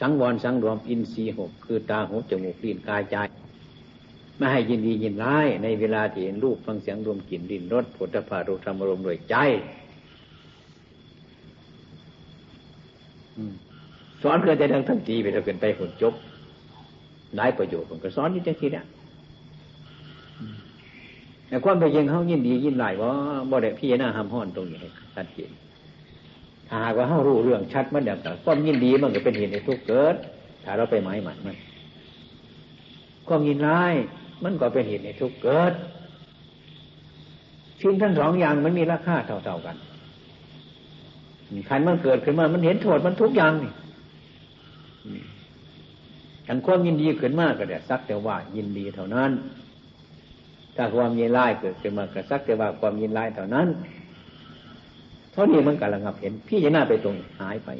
สังวรสังรวมอินทรีย์หกคือตาหูจมูกลิ้นกายใจไม่ให้ยินดียินร้าย ในเวลาที่เห็นรูปฟังเสียงรวมกลิ่นดินรสผลิตภัณฑ์รูปธรรมรมด้วยใจสอนเพื่อจะดังทั้งทีไปเราเกินไปผลจบได้ประโยชน์ผมก็สอนนี่จังทีเนี่ยแต่ความเป็นจริงเขายินดียินไล่ว่าบ่ได้พี่น้าห้ามห้อนตรงนี้ชัดเจน ถ้าหากว่าเขารู้เรื่องชัดมันแบบความยินดีมันก็เป็นเหตุในทุกเกิด ถ้าเราไปหมายหมันมันความยินร้ายมันก็เป็นเหตุในทุกเกิดสิ่งทั้งสองอย่างมันมีราคาเท่าๆกันขันมันเกิดขึ้นมา มันเห็นโทษมันทุกอย่างนี่ขันความยินดีขึ้นมากก็เดี๋ยวสักแต่ว่ายินดีเท่านั้น ถ้าความยินร้ายเกิดขึ้นมาก็สักแต่ว่าความยินร้ายเท่านั้น เท่านี้มันกำลังเห็น พี่จะหน้าไปตรงหายไป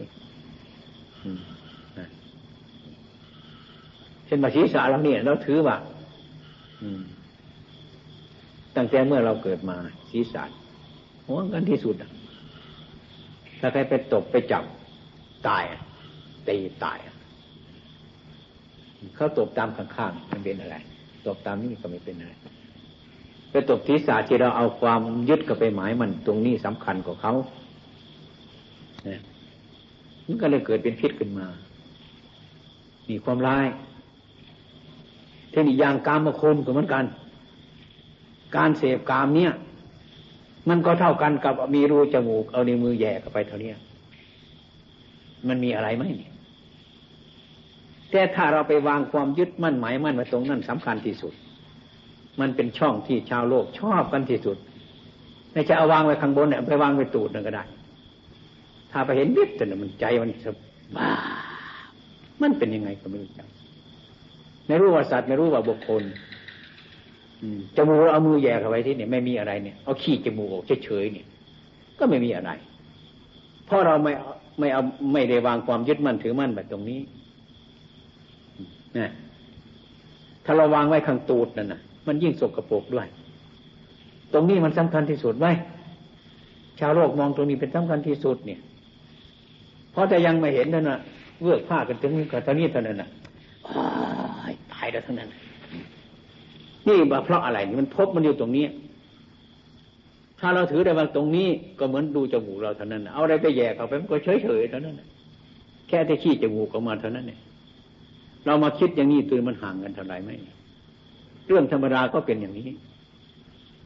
เช่นมาศีรษะเราเนี่ยเราถือว่าตั้งแต่เมื่อเราเกิดมาศีรษะห่วงกันที่สุดถ้าใครไปตกไปจับตายตีตายเขาตบตามข้างๆมันเป็นอะไร ตบตามนี้ก็ไม่เป็นอะไร ไปตบศีรษะที่เราเอาความยึดกับไปหมายมันตรงนี้สำคัญกว่าเขาเนี่ยมันก็เลยเกิดเป็นพิษขึ้นมา มีความร้ายเทคนิคยางกามมาคนก็เหมือนกัน การเสพกามเนี่ย มันก็เท่ากันกับมีรูจมูก เอาในมือแย่เข้าไปเท่านี้มันมีอะไรไหมเนี่ยแต่ถ้าเราไปวางความยึดมั่นหมายมั่นไว้ตรงนั้นสำคัญที่สุด มันเป็นช่องที่ชาวโลกชอบกันที่สุดไม่ใช่เอาวางไว้ข้างบนเนี่ยไปวางไว้ตูดนั่นก็ได้ ถ้าไปเห็นนิดแต่เนี่ยมันใจมันสบ้ามันเป็นยังไงก็ไม่รู้จักไม่รู้ว่าสัตว์ไม่รู้ว่าบุคคลจมูกเอามือแย่เข้าไว้ที่เนี่ยไม่มีอะไรเนี่ยเอาขี้จมูกเฉยๆเนี่ย ก็ไม่มีอะไร เพราะเราไม่ไม่เอาไม่ได้วางความยึดมั่นถือมั่นแบบตรงนี้นะถ้าเราวางไว้ข้างตูดนั่นนะ มันยิ่งสกรปรกด้วย ตรงนี้มันสำคัญที่สุดไว้ชาวโลกมองตรงนี้เป็นสำคัญที่สุดเนี่ย เพราะแต่ยังไม่เห็นนั่นน่ะเวือกผ้ากันถึงกับตอนนี้เท่านั้นน่ะตายแล้วทั้งนั้น นี่เพราะอะไรมันพบมันอยู่ตรงนี้ ถ้าเราถือได้ว่าตรงนี้ก็เหมือนดูจมูกเราเท่านั้น เอาอะไรไปแย่เข้าไปมันก็เฉยเฉยเท่านั้นแค่ที่ขี้จมูกออกมาเท่านั้นเนี่ยเรามาคิดอย่างนี้ตัวมันห่างกันเท่าไหร่ไหม เรื่องธรรมดาก็เป็นอย่างนี้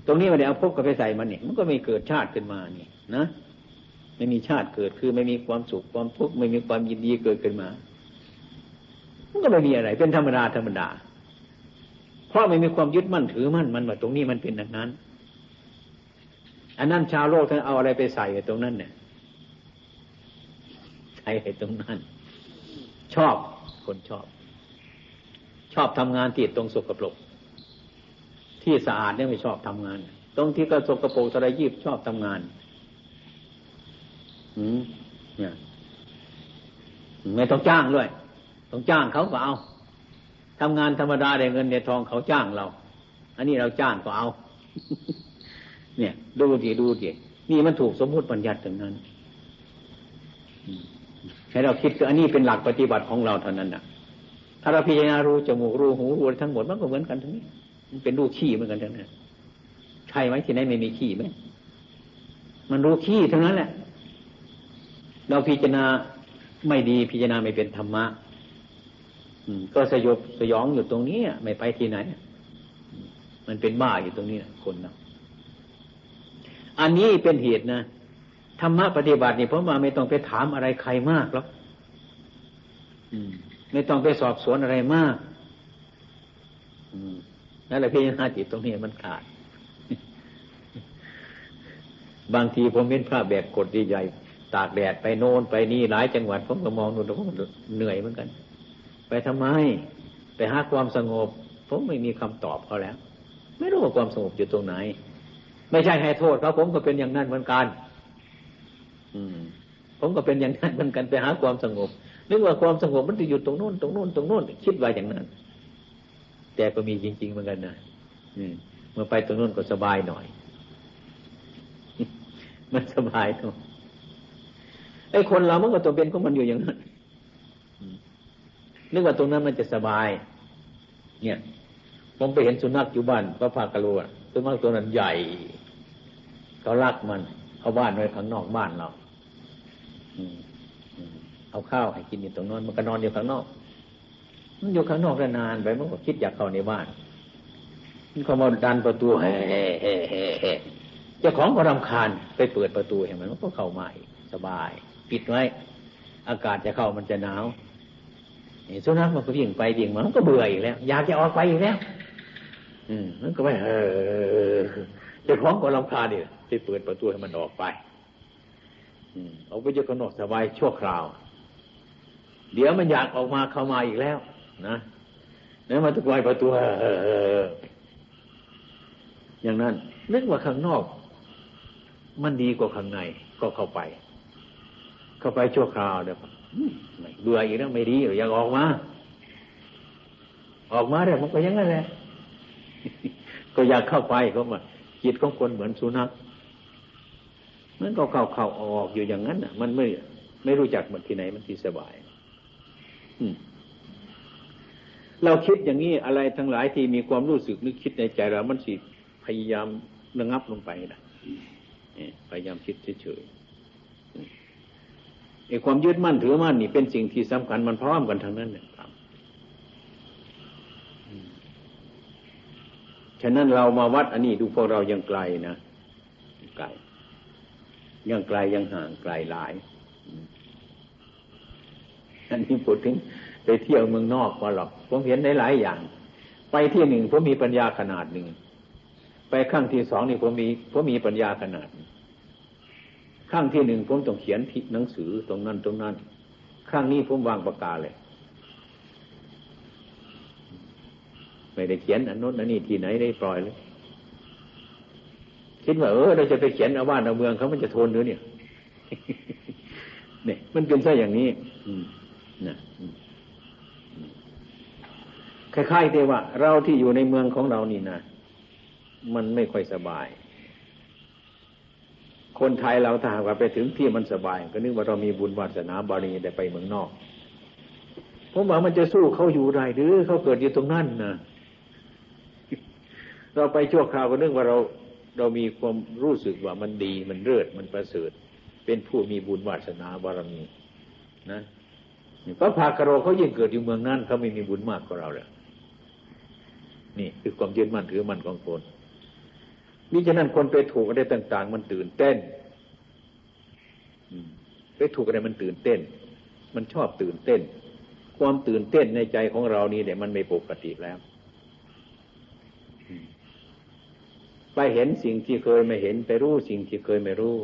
ตรงนี้มันเดี๋ยวเอาพบกับไปใส่มันเนี่ยมันก็ไม่เกิดชาติขึ้นมานี่นะไม่มีชาติเกิดคือไม่มีความสุขความทุกข์ไม่มีความยินดีเกิดขึ้นมา มันก็ไม่มีอะไร เป็นธรรมดาธรรมดา เพราะไม่มีความยึดมั่นถือมั่นมันว่าตรงนี้มันเป็นอย่างนั้น อันนั้นชาวโลกท่านเอาอะไรไปใส่ตรงนั้นเนี่ยใส่ตรงนั้น ชอบคนชอบ ชอบทำงานที่ตรงสกปรก ที่สะอาดเนี่ยไม่ชอบทำงาน ตรงที่ก็สกปรกสระยีบชอบทำงานอืมเนี่ยไม่ต้องจ้างด้วย ต้องจ้างเขาก็เอาทำงานธรรมดาได้เงินเดือนทองเขาจ้างเรา อันนี้เราจ้างก็เอา เนี่ย ดูดิดูดินี่มันถูกสมมติปัญญัติถึงนั้นให้เราคิดคืออันนี้เป็นหลักปฏิบัติของเราเท่านั้นนะถ้าเราพิจารณารู้จมูกรู้หูรู้ทั้งหมดมันก็เหมือนกันทั้งนี้ มันเป็นรูขี้เหมือนกันทั้งนั้นใช่ไหมที่ไหนไม่มีขี้ไหมมันรู้ขี้ทั้งนั้นแหละ เราพิจารณาไม่ดีพิจารณาไม่เป็นธรรมะก็สยบสยองอยู่ตรงนี้ไม่ไปที่ไหน มันเป็นบ้าอยู่ตรงนี้คนนะอันนี้เป็นเหตุนะธรรมะปฏิบัตินี่เพราะว่าไม่ต้องไปถามอะไรใครมากหรอกไม่ต้องไปสอบสวนอะไรมาก นั่นแหละพี่นาจิตตรงนี้มันขาด บางทีผมเป็นพระแบกกดใหญ่ตากแดดไปโน่นไปนี่หลายจังหวัดผมก็มองดูแล้วผมเหนื่อยเหมือนกัน ไปทำไม ไปหาความสงบ ผมไม่มีคำตอบเขาแล้ว ไม่รู้ว่าความสงบอยู่ตรงไหน ไม่ใช่ให้โทษเขาผมก็เป็นอย่างนั้นเหมือนกัน อืม ผมก็เป็นอย่างนั้นเหมือนกันไปหาความสงบนึกว่าความสงบมันจะอยู่ตรงโน้นตรงโน้นตรงโน้นคิดว่าอย่างนั้น แต่ก็มีจริง ๆ เหมือนกันนะเมื่อไปตรงโน้นก็สบายหน่อย มันสบายตรงไอ้คนเรามันก็ตัวเป็นของมันอยู่อย่างนั้นนึกว่าตรงนั้นมันจะสบาย เนี่ย ผมไปเห็นสุนัขอยู่บ้านพระพากะลัวสุนัขตัวนั้นใหญ่ เขาลักมันเอาบ้านไว้ข้างนอกบ้านเราเอาข้าวให้กินอยู่ตรงนั้นมันก็นอนอยู่ข้างนอก มันอยู่ข้างนอกนานไปมันก็คิดอยากเข้าในบ้านมันก็มาดันประตูเฮ้เฮ้เฮ้เฮ้เจ้าของก็รำคาญไปเปิดประตูเห็นไหมมันก็เข้ามาสบาย ปิดไว้ อากาศจะเข้ามันจะหนาวสุนัขมันก็วิ่งไปวิ่งมามันก็เบื่ออีกแล้ว อยากจะออกไปอีกแล้ว อืมมันก็ไม่เออเจ้าของก็รำคาญดิไปเปิดประตูให้มันออกไป อืมเอาไปเจ้าข้างนอกสบายชั่วคราว เดี๋ยวมันอยากออกมาเข้ามาอีกแล้ว นะแล้วมันตุกไว้ประตูอย่างนั้นนึกว่าข้างนอก มันดีกว่าข้างใน ก็เข้าไป เข้าไปชั่วคราวเดี๋ยวไม่เบื่ออีกแล้วไม่ดีหรืออยากออกมา ออกมาเดี๋ยวมันก็ยังไงแหละก็อยากเข้าไปเขามาจิตของคนเหมือนสุนัขมันก็เข้าเข้าออกอยู่อย่างนั้นอะ มันไม่ไม่รู้จักมันที่ไหนมันที่สบาย เราคิดอย่างนี้อะไรทั้งหลายที่มีความรู้สึกนึกคิดในใจเรา มันสิพยายามระงับลงไปนะพยายามคิดเฉยๆไอ้ความยึดมั่นถือมั่นนี่เป็นสิ่งที่สำคัญมันพร้อมกันทั้งนั้นเนี่ยครับฉะนั้นเรามาวัดอันนี้ดูพวกเรายังไกลนะไกลยังไกลยังห่างไกลหลาย อันนี้พูดถึง ไปเที่ยวเมืองนอกมาหรอก ผมเห็นได้หลายอย่าง ไปที่หนึ่งผมมีปัญญาขนาดหนึ่ง ไปข้างที่สองนี่ผมมีผมมีปัญญาขนาด ข้างที่หนึ่งผมต้องเขียนหนังสือตรงนั้นตรงนั้น ข้างนี้ผมวางปากกาเลย ไม่ได้เขียนอันนู้นอันนี้ที่ไหนได้ปล่อยเลยคิดว่าเออเราจะไปเขียนเอาบ้านเอาเมืองเขามันจะทนหรือเนี่ยเนี่ยมันเป็นซะอย่างนี้อืมนะ คล้ายๆแต่ว่า เราที่อยู่ในเมืองของเรานี่นะมันไม่ค่อยสบาย คนไทยเราถ้าหากว่าไปถึงที่มันสบาย ก็นึกว่าเรามีบุญวาสนาบารมีได้ไปเมืองนอกผมว่ามันจะสู้เขาอยู่ได้หรือเขาเกิดอยู่ตรงนั้นนะเราไปชั่วคราวก็นึกว่าเราเรามีความรู้สึกว่ามันดีมันเลิศมันประเสริฐ เป็นผู้มีบุญวาสนาบารมีนะพระพากรเขายิ่งเกิดอยู่เมืองนั้นเขาไม่มีบุญมากกว่าเราเลย นี่คือความยึดมั่นถือมั่นของคนมิฉะนั้นคนไปถูกอะไรต่าง ๆ มันตื่นเต้นไปถูกอะไรมันตื่นเต้น มันชอบตื่นเต้น ความตื่นเต้นในใจของเรานี่เนี่ยมันไม่ปกติแล้ว ไปเห็นสิ่งที่เคยไม่เห็น ไปรู้สิ่งที่เคยไม่รู้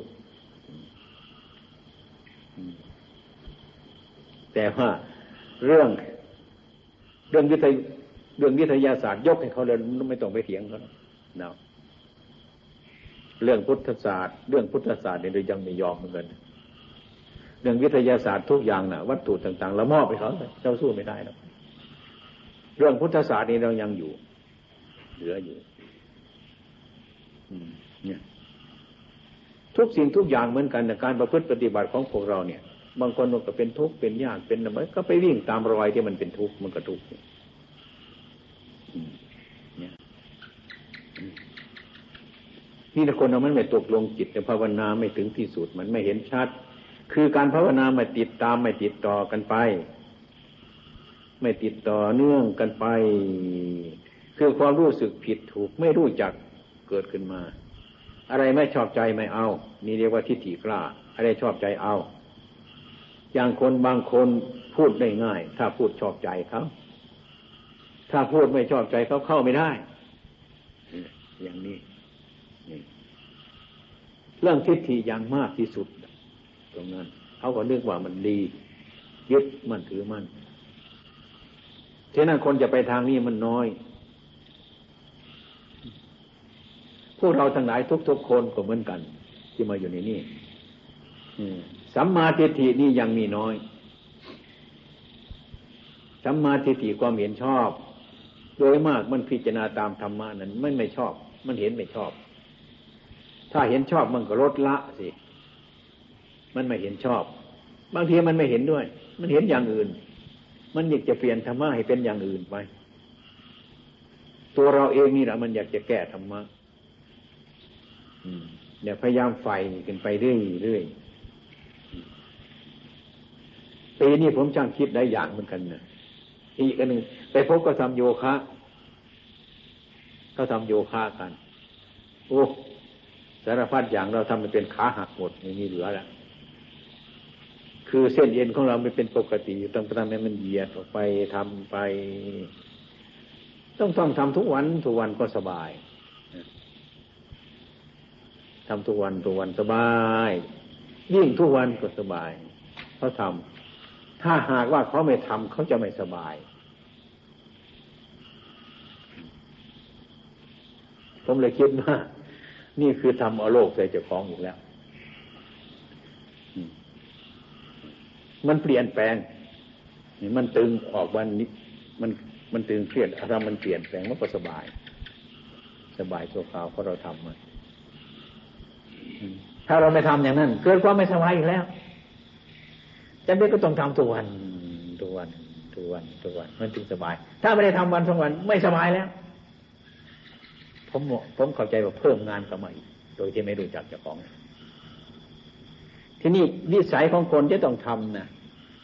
แต่ว่าเรื่องเรื่องวิทย เรื่องวิทยาศาสตร์ยกให้เขาเลยไม่ต้องไปเถียงเขาเนาะเรื่องพุทธศาสตร์ เรื่องพุทธศาสตร์เนี่ยเรายังไม่ยอมเหมือนกันเรื่องวิทยาศาสตร์ทุกอย่างนะ่ะวัตถุต่างๆเรามอบไปเขาเจ้าสู้ไม่ได้แล้วเรื่องพุทธศาสตร์นี่เรายังอยู่ เหลืออยู่เนี่ย ทุกสิ่งทุกอย่างเหมือนกันในการประพฤติปฏิบัติของพวกเราเนี่ย บางคนก็เป็นทุกข์เป็นยากเป็นอะไรก็ไปวิ่งตามรอยที่มันเป็นทุกข์มันก็ทุกข์ นี่คนเรามันไม่ตกลงจิตภาวนาไม่ถึงที่สุดมันไม่เห็นชัด คือการภาวนาไม่ติดตามไม่ติดต่อกันไป ไม่ติดต่อเนื่องกันไป คือความรู้สึกผิดถูกไม่รู้จักเกิดขึ้นมา อะไรไม่ชอบใจไม่เอา นี่เรียกว่าทิฏฐิกล้า อะไรชอบใจเอา อย่างคนบางคนพูดได้ง่าย ถ้าพูดชอบใจเขาถ้าพูดไม่ชอบใจเขาเข้าไม่ได้ อย่างนี้ รื่องทิฏฐิอย่างมากที่สุด ตรงนั้นเขาก็นึกว่ามันดียึดมันถือมันฉะนั้นคนจะไปทางนี้มันน้อย พวกเราทั้งหลายทุก ๆ คนก็เหมือนกัน ที่มาอยู่ในนี้สัมมาทิฏฐินี่ยังมีน้อยสัมมาทิฏฐิความเห็นชอบ โดยมากมันพิจารณาตามธรรมะนั้น ไมันไม่ชอบ มันเห็นไม่ชอบ ถ้าเห็นชอบมันก็ลดละสิ มันไม่เห็นชอบ บางทีมันไม่เห็นด้วย มันเห็นอย่างอื่น มันอยากจะเปลี่ยนธรรมะให้เป็นอย่างอื่นไป ตัวเราเองนี่แหละมันอยากจะแก้ธรรมะเดี๋ยวพยายามไฟกันไปเรื่อยเรื่อยปีนี้ผมช่างคิดได้อย่างเหมือนกันนะอีกอันหนึ่งไปพบก็ทำโยคะเขาทำโยคะกัน โอ้ สารพัดอย่างเราทำมันเป็นขาหักหมดไม่มีเหลือแล้วคือเส้นเอ็นของเราไม่เป็นปกติต้องทำให้มันเหยียดออกไปทำไป ต้องต้องทำทุกวันทุกวันก็สบายทำทุกวันทุกวันสบาย ยิ่งทุกวันก็สบายเขาทำถ้าหากว่าเขาไม่ทำเขาจะไม่สบาย ผมเลยคิดว่า นี่คือทำเอาโลกใส่เจ้าของอีกแล้ว มันเปลี่ยนแปลงนี่มันตึงออกวันนี้ มันมันตึงเครียดถ้ามันเปลี่ยนแปลงมันก็สบาย สบายตัวขาวเพราะเราทำมันถ้าเราไม่ทำอย่างนั้น เกิดความไม่สบายอีกแล้วจำเป็นก็ต้องทำทุกวันทุกวันทุกวันทุกวันมันถึงสบาย ถ้าไม่ได้ทำวันสองวันไม่สบายแล้ว ผมผมเข้าใจว่าเพิ่มงานเข้ามาอีกโดยที่ไม่รู้จักเจ้าของ ทีนี้วิสัยของคนจะต้องทำนะ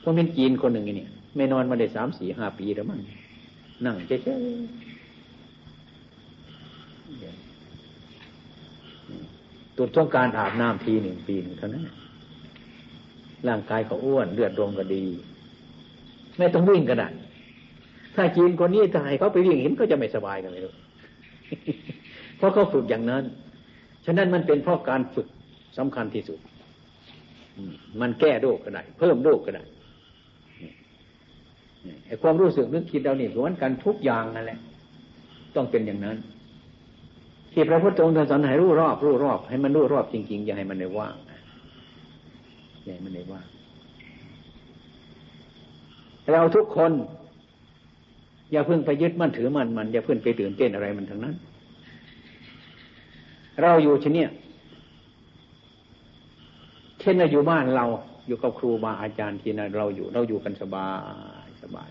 พวกเป็นจีนคนหนึ่งนี่ไม่นอนมาได้สามสี่ห้าปีแล้วมั้งนั่งเฉยๆตุดต้องการอาบน้ำทีหนึ่งปีนึงเท่านั้นร่างกายเขาอ้วนเลือดลงก็ดี ไม่ต้องวิ่งก็ได้ถ้าจีนคนนี้ถ้าให้เขาไปวิ่งเห็นก็จะไม่สบายกันเลย เพราะเขาฝึกอย่างนั้น ฉะนั้นมันเป็นเพราะการฝึกสำคัญที่สุด มันแก้โรคก็ได้ เพิ่มโรคก็ได้ไอ้ความรู้สึกนึกคิดเราเนี่ยล้วนกันทุกอย่างนั่นแหละ ต้องเป็นอย่างนั้น ที่พระพุทธองค์สอนให้รู้รอบรู้รอบ ให้มันรู้รอบจริงๆ อย่าให้มันในว่างอย่าให้มันในว่างเราทุกคน อย่าเพิ่งไปยึดมั่นถือมันมันอย่าเพิ่งไปตื่นเต้นอะไรมันทั้งนั้น เราอยู่ชนเนี่ยเช่นเราอยู่บ้านเราอยู่กับครูบาอาจารย์ที่นั่นเราอยู่ เราอยู่กันสบายสบาย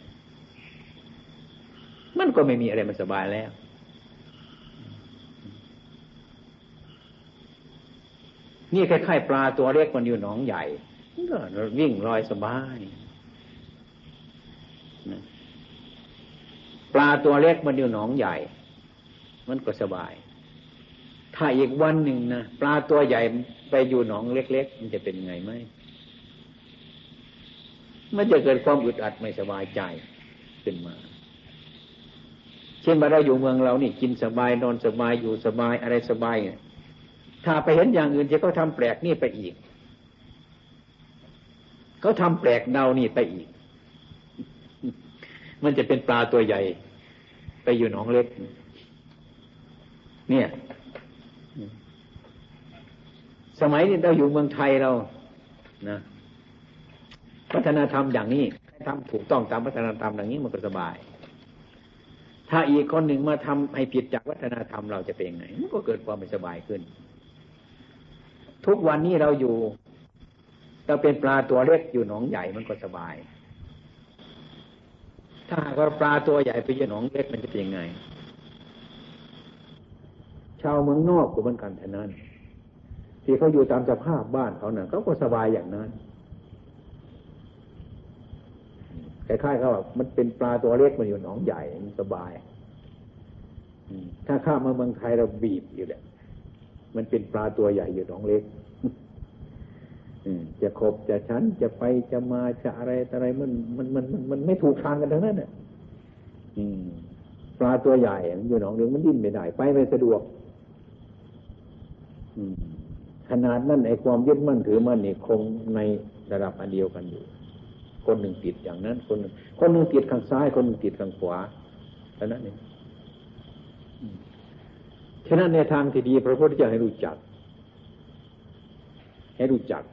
มันก็ไม่มีอะไรมันสบายแล้วนี่คล้ายๆปลาตัวเล็กมันอยู่หนองใหญ่ก็วิ่งลอยสบาย ปลาตัวเล็กมันอยู่หนองใหญ่ มันก็สบาย ถ้าอีกวันหนึ่งนะปลาตัวใหญ่ไปอยู่หนองเล็ก ๆ มันจะเป็นไงไหมมันจะเกิดความอึดอัดไม่สบายใจขึ้นมา เช่นมาเราอยู่เมืองเรานี่กินสบายนอนสบายอยู่สบายอะไรสบาย ถ้าไปเห็นอย่างอื่นที่เขาทาแปลกนี่ไปอีก เขาทำแปลกเดานี่ไปอีก มันจะเป็นปลาตัวใหญ่ ไปอยู่หนองเล็ก เนี่ย สมัยนี้เราอยู่เมืองไทยเรานะวัฒนธรรมอย่างนี้ทำถูกต้องตามวัฒนธรรมอย่างนี้มันก็สบาย ถ้าอีกคนหนึ่งมาทำให้ผิดจากวัฒนธรรมเราจะเป็นยังไงมันก็เกิดความไม่สบายขึ้น ทุกวันนี้เราอยู่ เราเป็นปลาตัวเล็กอยู่หนองใหญ่มันก็สบาย ถ้าว่าปลาตัวใหญ่ไปอยู่หนองเล็กมันจะเป็นยังไง ชาวเมืองนอกก็เหมือนกันเท่านั้น ที่เขาอยู่ตามสภาพบ้านเขาเนี่ยเขาก็สบายอย่างนั้นคล้ายๆเขาแบบมันเป็นปลาตัวเล็กมันอยู่หนองใหญ่มันสบายถ้าข้ามาเมืองไทยเราบีบอยู่แหละมันเป็นปลาตัวใหญ่อยู่หนองเล็ก จะขบจะชันจะไปจะมาจะอะไรอะไรมันมันมันมันมันไม่ถูกทางกันทั้งนั้นเนี่ยปลาตัวใหญ่อยู่หนองเล็กมันดิ้นไม่ได้ไปไม่สะดวกขนาดนั้นไอ้ความยึดมั่นถือมั่นนี่คงในระดับอันเดียวกันอยู่ คนหนึ่งติดอย่างนั้น คนหนึ่งคนหนึ่งติดข้างซ้าย คนหนึ่งติดข้างขวาเท่านั้นเองฉะนั้นในทางที่ดีพระพุทธเจ้าให้รู้จัก ให้รู้จัก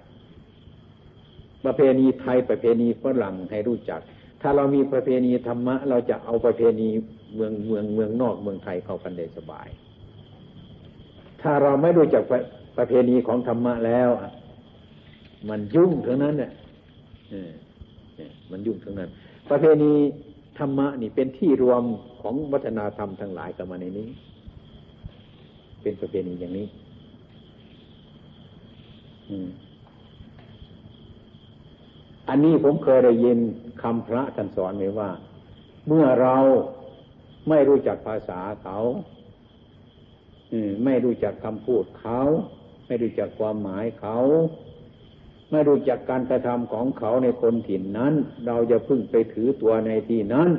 ประเพณีไทยประเพณีฝรั่งให้รู้จัก ถ้าเรามีประเพณีธรรมะ เราจะเอาประเพณีเมืองเมืองเมืองนอกเมืองไทยเข้ากันได้สบาย ถ้าเราไม่รู้จักประประเพณีของธรรมะแล้วมันยุ่งทั้งนั้นเนี่ยมันยุ่งทั้งนั้น ประเพณีธรรมะนี่เป็นที่รวมของวัฒนธรรมทั้งหลายกันมาในนี้ เป็นประเพณีอย่างนี้อั อันนี้ผมเคยได้ยินคำพระท่านสอนไว้ว่า เมื่อเราไม่รู้จักภาษาเขาไม่รู้จักคำพูดเขา ไม่รู้จักความหมายเขา ไม่รู้จักการกระทำของเขาในคนถิ่นนั้น เราจะพึ่งไปถือตัวในที่นั้น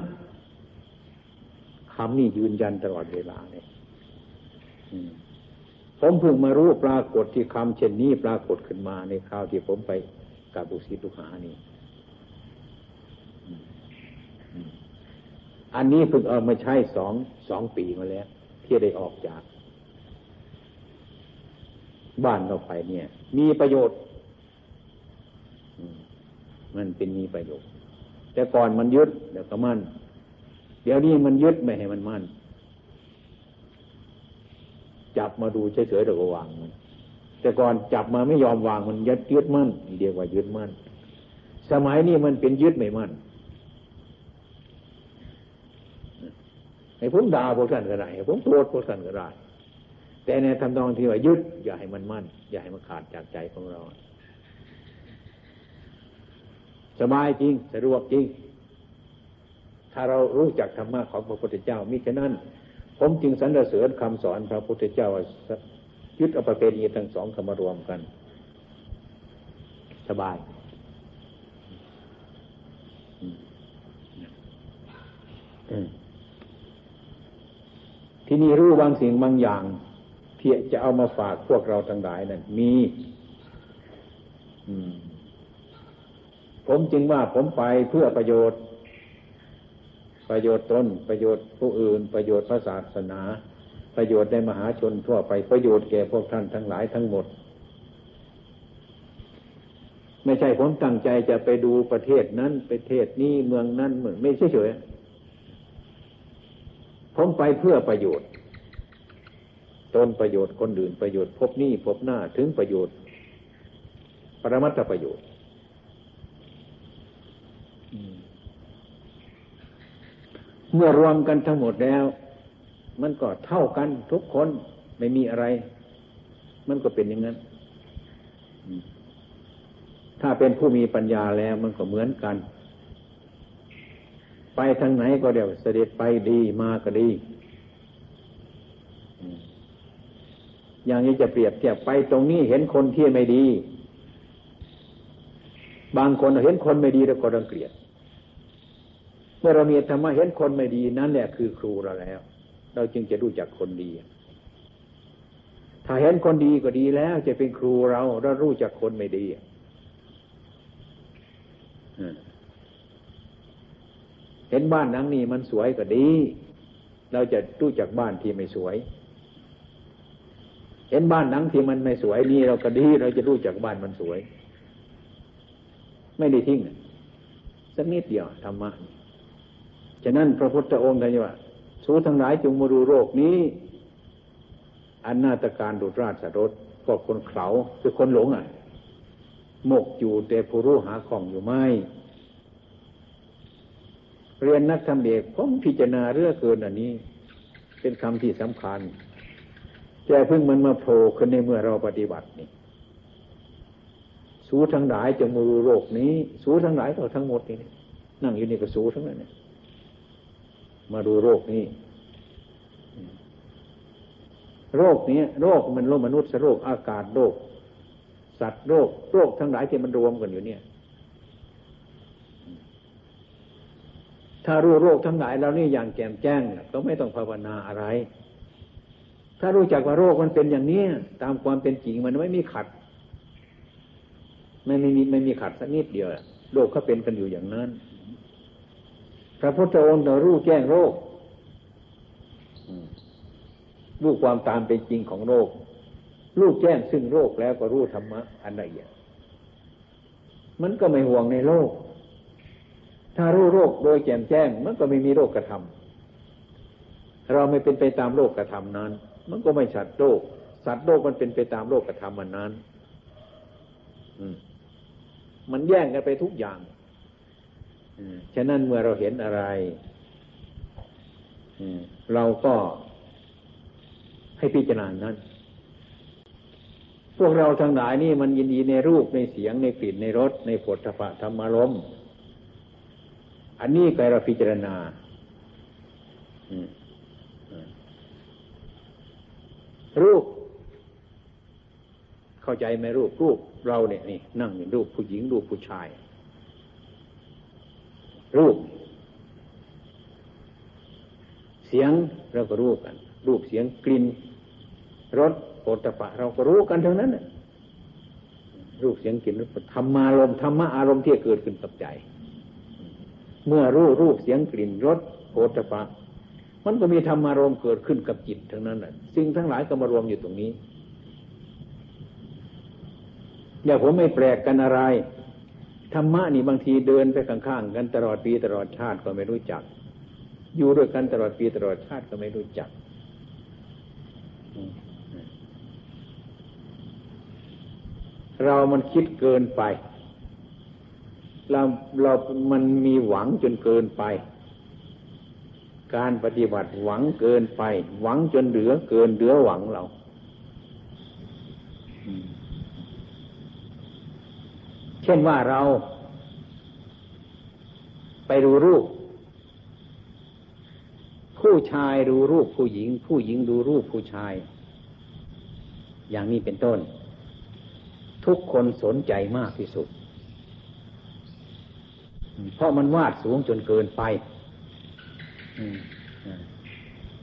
คำนี้ยืนยันตลอดเวลาเลยผมเพิ่งมารู้ปรากฏที่คำเช่นนี้ปรากฏขึ้นมาในคราวที่ผมไป กับบุษีตุหานี่อันนี้เพิ่งเอามาใช้สองสองปีมาแล้ว ที่ได้ออกจาก บ้านเราไปเนี่ย มีประโยชน์มันเป็นมีประโยชน์ แต่ก่อนมันยึดเดี๋ยวก็มั่น เดี๋ยวนี้มันยึดไม่ให้มันมั่น จับมาดูเฉยๆแล้วก็วางมัน แต่ก่อนจับมาไม่ยอมวางมันยึดยึดมั่นเดียวว่ายึดมั่น สมัยนี้มันเป็นยึดไม่มั่นให้ผมด่าพวกท่านก็ได้ให้ผมโกรธพวกท่านก็ได้ แต่ในทำนองที่ว่ายึดอย่าให้มันมั่น อย่าให้มันขาดจากใจของเรา สบายจริงสะดวกจริง ถ้าเรารู้จักธรรมะของพระพุทธเจ้ามิฉะนั้น ผมจึงสรรเสริญคำสอนพระพุทธเจ้า ยึดเอาประเพณีทั้งสองเข้ามารวมกัน สบาย ที่นี่รู้บางสิ่งบางอย่างที่จะเอามาฝากพวกเราทั้งหลายนั่นมีผมจึงว่าผมไปเพื่อประโยชน์ ประโยชน์ตนประโยชน์ผู้อื่น ประโยชน์พระศาสนา ประโยชน์ในมหาชนทั่วไปประโยชน์แก่พวกท่านทั้งหลายทั้งหมด ไม่ใช่ผมตั้งใจจะไปดูประเทศนั้นประเทศนี้เมืองนั้นเมือนไม่เฉยๆผมไปเพื่อประโยชน์ตนประโยชน์คนอื่นประโยชน์พบนี้พบหน้าถึงประโยชน์ ปรมัตถประโยชน์เมื่อรวมกันทั้งหมดแล้ว มันก็เท่ากันทุกคนไม่มีอะไร มันก็เป็นอย่างนั้น ถ้าเป็นผู้มีปัญญาแล้วมันก็เหมือนกัน ไปทางไหนก็เดี๋ยวเสด็จไปดีมาก็ดี อย่างนี้จะเปรียบเทียบไปตรงนี้เห็นคนที่ไม่ดี บางคนเห็นคนไม่ดีแล้วก็รังเกียจเมื่อเรามีธรรมะเห็นคนไม่ดีนั่นแหละคือครูเราแล้ว เราจึงจะรู้จักคนดี ถ้าเห็นคนดีก็ดีแล้ว จะเป็นครูเราเรารู้จักคนไม่ดีเห็นบ้านหลังนี้มันสวยก็ดี เราจะรู้จักบ้านที่ไม่สวย เห็นบ้านหลังที่มันไม่สวยนี่เราก็ดี เราจะรู้จักบ้านมันสวย ไม่ได้ทิ้งสักนิดเดียวธรรมะฉะนั้นพระพุทธองค์ท่านว่า สูทั้งหลายจงมาดูโรคนี้ อันนาตการดุราชรถก็คนเขาคือคนหลงอะหมกอยู่แต่ผู้รู้หาของอยู่ไม่ เรียนนักธรรมเอกผมพิจารณาเรื่องเกินอันนี้ เป็นคำที่สำคัญแต่เพิ่งมันมาโผล่ขึ้นในเมื่อเราปฏิบัตินี่สูทั้งหลายจะมือโรคนี้ สูทั้งหลายก็ทั้งหมดนี่นั่งอยู่นี่ก็สูทั้งนั้นเนี่ย มาดูโรคนี้ โรคนี้โรคมันโรคมนุษย์โรคอากาศโรค สัตว์โรคโรคทั้งหลายที่มันรวมกันอยู่เนี่ย ถ้ารู้โรคทั้งหลายแล้วนี่อย่างแจ่มแจ้งก็ไม่ต้องภาวนาอะไร ถ้ารู้จักว่าโรคมันเป็นอย่างนี้ตามความเป็นจริงมันไม่มีขัด ไม่ไม่มีไม่มีขัดสักนิดเดียวโรคเขาเป็นกันอยู่อย่างนั้น พระพุทธองค์เรารู้แจ้งโรครู้ความตามเป็นจริงของโรค รู้แจ้งซึ่งโรคแล้วก็รู้ธรรมะอันละเอียดมันก็ไม่ห่วงในโรคถ้ารู้โรคโดยแจ่มแจ้ง มันก็ไม่มีโรคกระทำเราไม่เป็นไปตามโรคกระทำนั้น มันก็ไม่สัตว์โรค สัตว์โรคมันเป็นไปตามโรคกระทำมันนั้น มันแย่งกันไปทุกอย่าง ฉะนั้นเมื่อเราเห็นอะไรเราก็ให้พิจารณานั้น พวกเราทั้งหลายนี่มันยินดีในรูปในเสียงในกลิ่นในรสในผลทพะธรรมารมอันนี้ก็เราพิจารณารูป เข้าใจไหมรูปรูปเราเนี่ยนี่นั่งเป็นรูปผู้หญิงรูปผู้ชาย รูป เสียงเราก็รู้กัน รูปเสียงกลิ่นรสโผฏฐะเราก็รู้กันทั้งนั้นรูปเสียงกลิ่นรสธรรมารมธรรมะอารมณ์ที่เกิดขึ้นกับใจ เมื่อรู้รูปเสียงกลิ่นรสโผฏฐะมันก็มีธรรมารมณ์เกิดขึ้นกับจิตทั้งนั้นแหละสิ่งทั้งหลายก็มารวมอยู่ตรงนี้อย่าผมไม่แปลกกันอะไร ธรรมะนี่บางทีเดินไปข้างๆกันตลอดปีตลอดชาติก็ไม่รู้จัก อยู่ด้วยกันตลอดปีตลอดชาติก็ไม่รู้จัก เรามันคิดเกินไป เราเรามันมีหวังจนเกินไป การปฏิบัติหวังเกินไป หวังจนเหลือเกินเหลือหวังเรา ช่นว่าเราไปดูรูป ผู้ชายดูรูปผู้หญิง ผู้หญิงดูรูปผู้ชาย อย่างนี้เป็นต้น ทุกคนสนใจมากที่สุด เพราะมันวาดสูงจนเกินไป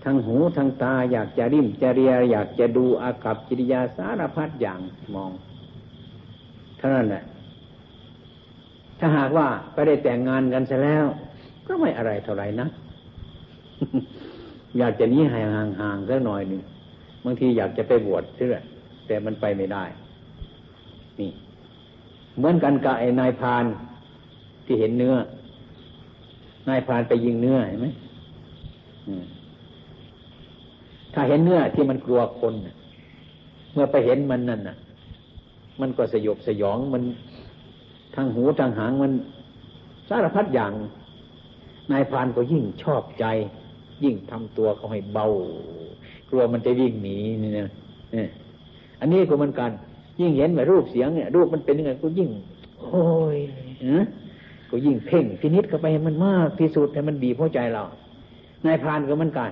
ทั้งหูทั้งตาอยากจะริมจะเรีย อยากจะดูอากับจิริยาสารพัดอย่างมอง เท่านั้นแหละ ถ้าหากว่าไปได้แต่งงานกันซะแล้ว ก็ไม่อะไรเท่าไหร่นะ อยากจะนี้ห่างห่างสักหน่อยหนึ่งบางทีอยากจะไปบวชเชื่อแต่มันไปไม่ได้ นี่ เหมือนกันกับไอ้นายพานที่เห็นเนื้อ นายพานไปยิงเนื้อเห็นไหมถ้าเห็นเนื้อที่มันกลัวคน เมื่อไปเห็นมันนั่นน่ะ มันก็สยบสยองมัน ทางหูทางหางมันสารพัดอย่าง นายพรานก็ยิ่งชอบใจ ยิ่งทำตัวเขาให้เบา กลัวมันจะวิ่งหนีนี่นะอันนี้ก็เหมือนกัน ยิ่งเห็นแบบรูปเสียงเนี่ย รูปมันเป็นยังไงก็ยิ่งโอ้ยก็ยิ่งเพ่งพินิษเข้าไปให้มันมากที่สุดให้มันบีบหัวใจเรา นายพรานก็เหมือนกัน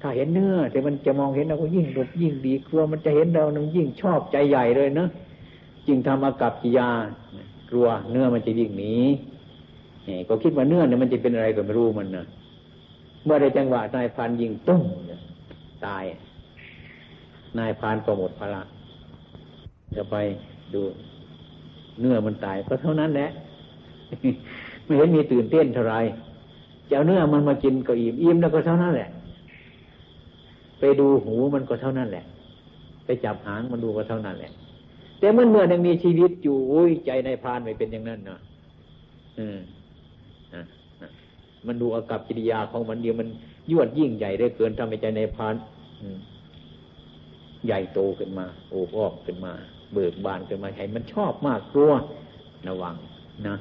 ถ้าเห็นเนื้อแต่มันจะมองเห็นเราก็ยิ่งดบยิ่งดีกลัวมันจะเห็นเรานึงยิ่งชอบใจใหญ่เลยเนะจึงทำอากับกิยา ลัวเนื้อมันจะยิ่งหนีก็คิดว่าเนื้อเนี่ยมันจะเป็นอะไรก็ไม่รู้มันนะเมื่อได้จังหวะนายพานยิงตุ้มตาย นายพานก็หมดพละจะไปดูเนื้อมันตายก็เท่านั้นแหละไม่เห็นมีตื่นเต้นเท่าไรจะเอาเนื้อมันมากินก็อิ่มอิ่มแล้วก็เท่านั้นแหละ ไปดูหูมันก็เท่านั้นแหละ ไปจับหางมันดูก็เท่านั้นแหละ แต่เมื่อเมื่อยังมีชีวิตอยู่ใจในพานไม่เป็นอย่างนั้นนะอืมมันดูอากับกิริยาของมันเดียวมันยวดยิ่งใหญ่ได้เกินทำให้ใจในพานใหญ่โตขึ้นมา โอบอ้อมขึ้นมา เบิกบานขึ้นมาให้มันชอบมากกลัวระวังนะ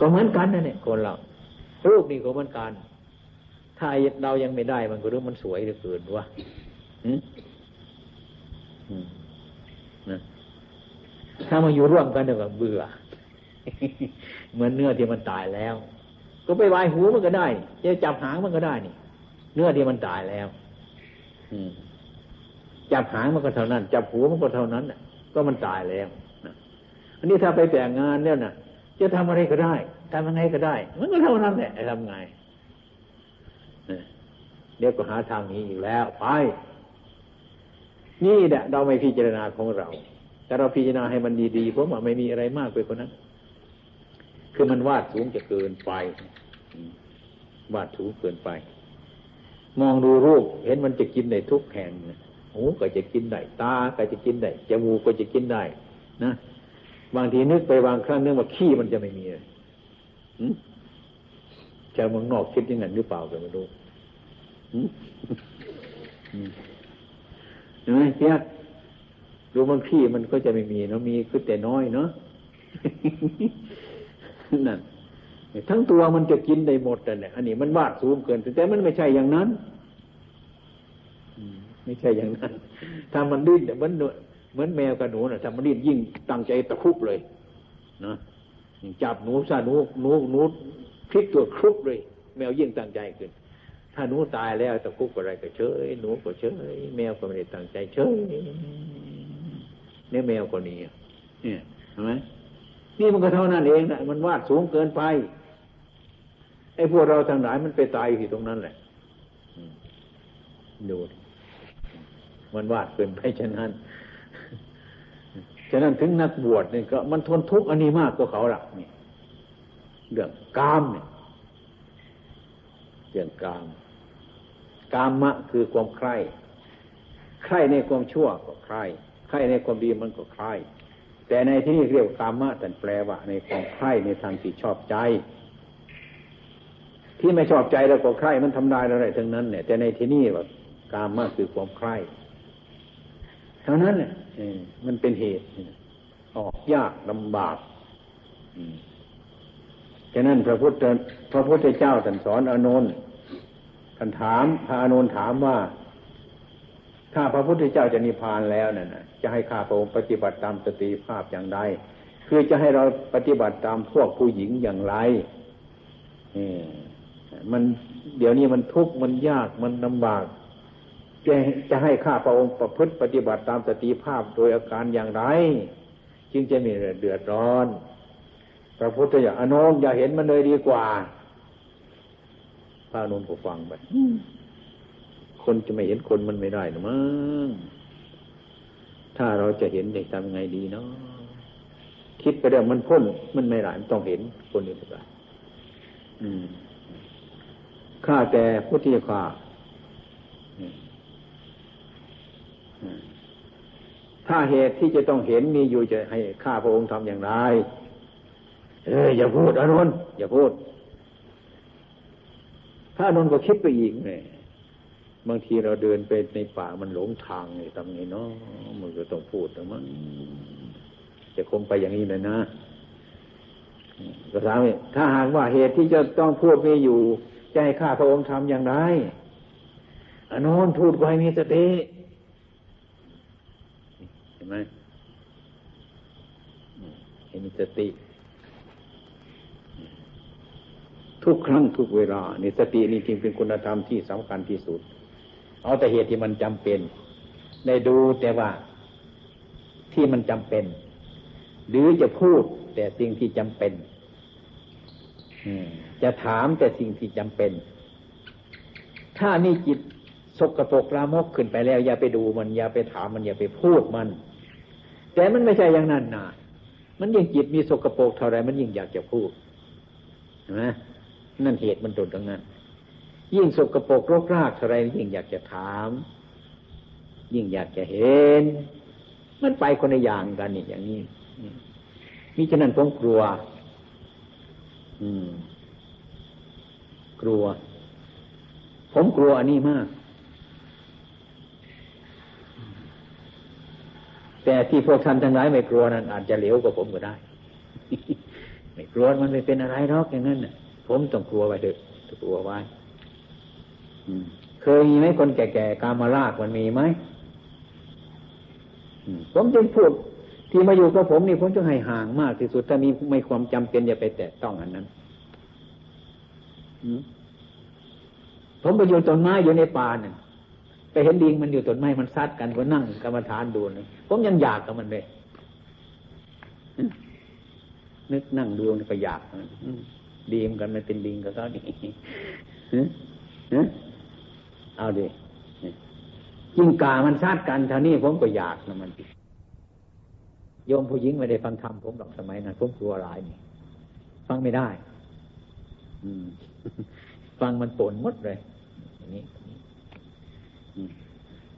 ก็เหมือนกันนะเนี่ยคนเรารูปนี่ก็เหมือนกัน ถ้าเรายังไม่ได้มันก็รู้มันสวยเหลือเกินวะ ถ้ามาอยู่ร่วมกันเนี่ยเบื่อ เหมือนเนื้อที่มันตายแล้ว ก็ไปวายหูมันก็ได้จะจับหางมันก็ได้นี่ เนื้อที่มันตายแล้ว อืมจับหางมันก็เท่านั้น จับหูมันก็เท่านั้นก็มันตายแล้วอันนี้ถ้าไปแต่งงานเนี่ยนะจะทำอะไรก็ได้ทำยังไงก็ได้ มันก็เท่านั้นแหละทำไงเดี๋ยวก็หาทางนี้อีกแล้ว ไป นี่แหละเราไม่พิจารณาของเรา แต่เราพิจารณาให้มันดีๆเพราะว่าไม่มีอะไรมากไปกว่านั้น คือมันวาดสูงจะเกินไป วาดสูงเกินไป มองดูรูป เห็นมันจะกินได้ทุกแห่งหูก็จะกินได้ ตาก็จะกินได้ จมูกก็จะกินได้ นะ บางทีนึกไปบางครั้งนึกว่าขี้มันจะไม่มีเลยชาวเมืองนอกคิดยังไงหรือเปล่าก็ไม่รู้ห็นไหมเพีย ดูบางที่มันก็จะไม่มีเนาะมีคือแต่น้อยเนาะนั่นทั้งตัวมันจะกินได้หมดแต่เนี่ยอันนี้มันวาดสูงเกินแต่มันไม่ใช่อย่างนั้นไม่ใช่อย่างนั้นถ้ามันดิ้นเหมือนเหมือนแมวกับหนูนะถ้ามันดิ้นยิ่งตั้งใจตะคุบเลยนะจับหนูซะหนูหนูหนูพลิกตัวครุบเลย แมวยิ่งตั้งใจขึ้น ถ้าหนูตายแล้วตะคุบอะไรก็เฉยหนูก็เฉยแมวก็ไม่ได้ตั้งใจเฉย เนี่ยแมวก็นี้เนี่ยเห็นไหมนี่มันก็เท่านั้นเองนะมันวาดสูงเกินไปไอ้พวกเราทั้งหลายมันไปตายที่ตรงนั้นแหละดูมันวาดเกินไปฉะนั้นฉะนั้นถึงนักบวชเนี่ยก็มันทนทุกข์อันนี้มากกว่าเขาหลักนี่เรื่องกามเนี่ยเรื่องกามกามะคือความใคร่ใคร่ในความชั่วก็ใคร่ ใครในความดีมันก็ใคร่แต่ในที่นี้เรียกกามะแต่แปลว่า ในความใคร่ในทางที่ชอบใจ ที่ไม่ชอบใจแล้วก็ใคร่มันทำลายอะไรทั้งนั้นเนี่ยแต่ในที่นี้ว่ากามะคือความใคร่เท่านั้นเนี่ยมันเป็นเหตุออกยากลำบากฉะนั้นพระพุทธพระพุทธเจ้าท่านสอนอานนท์ท่านถามพระอานนท์ถามว่า ถ้าพระพุทธเจ้าจะนิพพานแล้วนั่นจะให้ข้าพระองค์ปฏิบัติตามสติภาพอย่างไรคือจะให้เราปฏิบัติตามพวกผู้หญิงอย่างไรมันเดี๋ยวนี้มันทุกข์มันยากมันลำบากจะจะให้ข้าพระองค์ประพฤติปฏิบัติตามสติภาพโดยอาการอย่างไร จึงจะมีเดือดร้อน พระพุทธเจ้าอนงอย่าเห็นมันเลยดีกว่าพระนุนก็ฟังไป คนจะไม่เห็นคนมันไม่ได้หรือมั้งถ้าเราจะเห็นจะทำไงดีเนาะคิดไปเดียวมันพ้นมันไม่ได้มันต้องเห็นคนอื่นไปอืมข้าแต่พุทธิยาถ้าเหตุที่จะต้องเห็นมีอยู่จะให้ข้าพระองค์ทำอย่างไร เอออย่าพูดอานนอย่าพูด ถ้าอานนก็คิดไปอีกเลย บางทีเราเดินไปในป่ามันหลงทางเลยทำไงเนาะมันก็ต้องพูดแต่มันจะคงไปอย่างนี้เลยนะก็ถามถ้าหากว่าเหตุที่จะต้องพูดมีอยู่จะให้ข้าพระองค์ทำอย่างไรอานนพูดไว้มีสติเห็นไหมให้มีสติ ทุกครั้งทุกเวลานี่สตินี่จริงเป็นคุณธรรมที่สำคัญที่สุด เอาแต่เหตุที่มันจำเป็นได้ดูแต่ว่าที่มันจำเป็น หรือจะพูดแต่สิ่งที่จำเป็นจะถามแต่สิ่งที่จำเป็น ถ้ามีจิตสกปรกลามกขึ้นไปแล้ว อย่าไปดูมันอย่าไปถามมันอย่าไปพูดมัน แต่มันไม่ใช่อย่างนั้นนะมันยิ่งจิตมีสกปรกเท่าไรมันยิ่งอยากจะพูดนะนั่นเหตุมันตรงตรงนั้น ยิ่งสกรปรกรครากเท่าไรยิ่งอยากจะถาม ยิ่งอยากจะเห็น มันไปคนละอย่างกันนี่อย่างนี้มิฉะนั้นผมกลัว อืม กลัว ผมกลัวอันนี้มาก แต่ที่พวกท่านทั้งหลายไม่กลัวนั้นอาจจะเหลวกว่าผมก็ได้ ไม่กลัวมันไม่เป็นอะไรหรอกอย่างนั้นผมต้องกลัวไว้เถอะต้อกลัวไว้ เคยมีไหมคนแก่ๆกามาลากมันมีไหมผมจึงพูดที่มาอยู่กับผมนี่ผมจะให้ห่างมากที่สุด ถ้ามีไม่ความจำเป็นอย่าไปแตะต้องอันนั้นผมไปอยู่ต้นไม้อยู่ในป่าเนี่ยไปเห็นดิงมันอยู่ต้นไม้มันซัดกันก็นั่งกรรมฐานดูเลยผมยังอยากกับมันเลยนึกนั่งดูก็อยากดีมกันมันเป็นดิงกับเขาดิ เอาดิยิ่งกามันซาดกันเท่านี้ผมก็อยากนะมันโยมผู้หญิงไม่ได้ฟังธรรมผมหรอกสมัยนั้นผมกลัวหลายนี่ฟังไม่ได้ อืม ฟังมันปนมดเลยนี้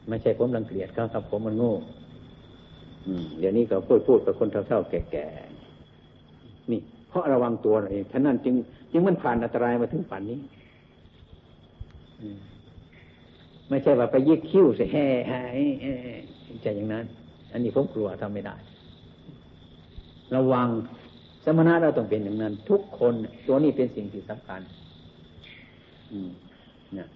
ไม่ใช่ผมรังเกียจเขาครับ ผมมันโง่เดี๋ยวนี้เขาพูดพูดกับคนเท่าๆแก่ๆนี่ เพราะระวังตัวเองท่านั้นจึง จึงมันผ่านอันตรายมาถึงป่านนี้ ไม่ใช่ว่าไปยิกคิ้วใส่แห่หายใจอย่างนั้น อันนี้ผมกลัวทำไม่ได้ ระวังสมณะเราต้องเป็นอย่างนั้น ทุกคนตัวนี้เป็นสิ่งที่สำคัญ อืมเนี่ย